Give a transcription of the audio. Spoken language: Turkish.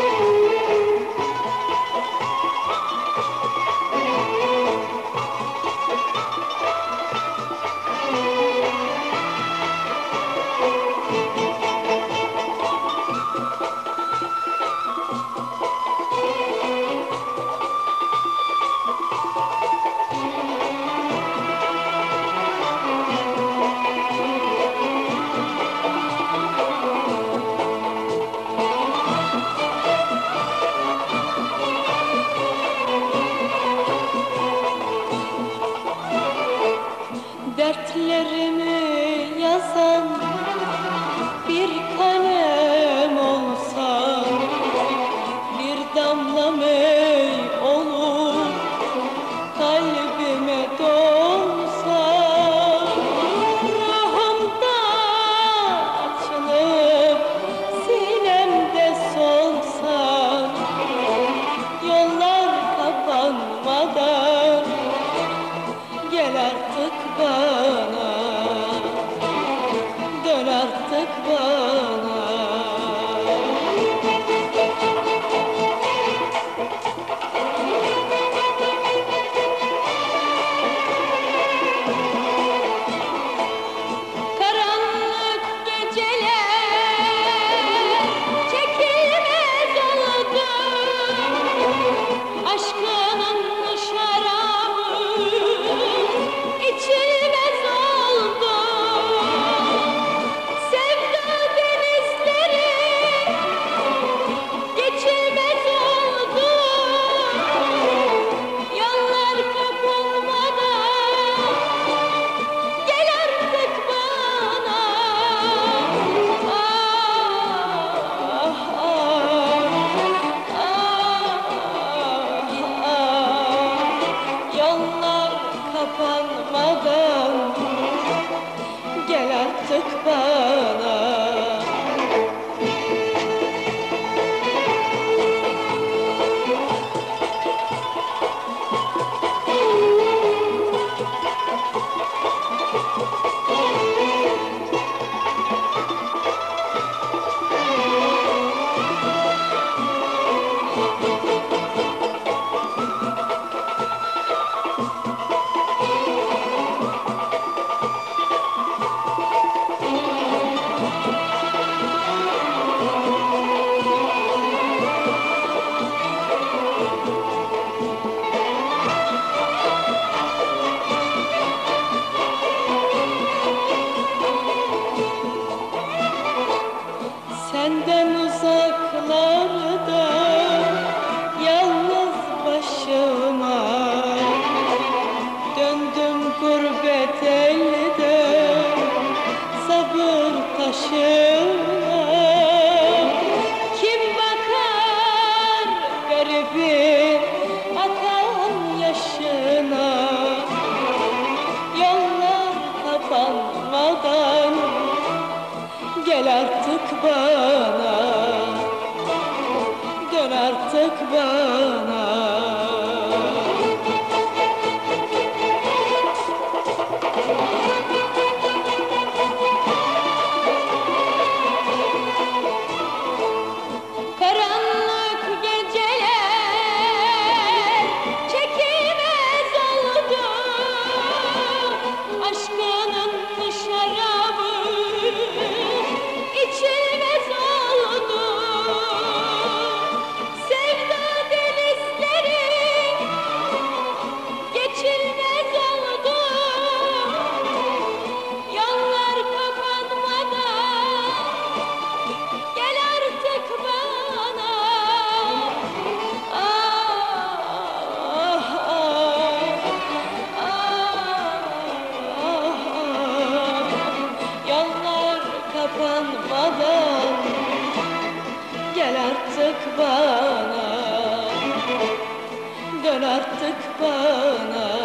Oh! Dertlerimi yazan bir kalem olsa Bir damla mı Senden uzaklarda Yalnız başıma. Döndüm gurbet elde Sabır taşıma Kim bakar garibim Akan yaşına? Yollar kapanmadan Gel artık bana. Ekber bana. Dön artık bana.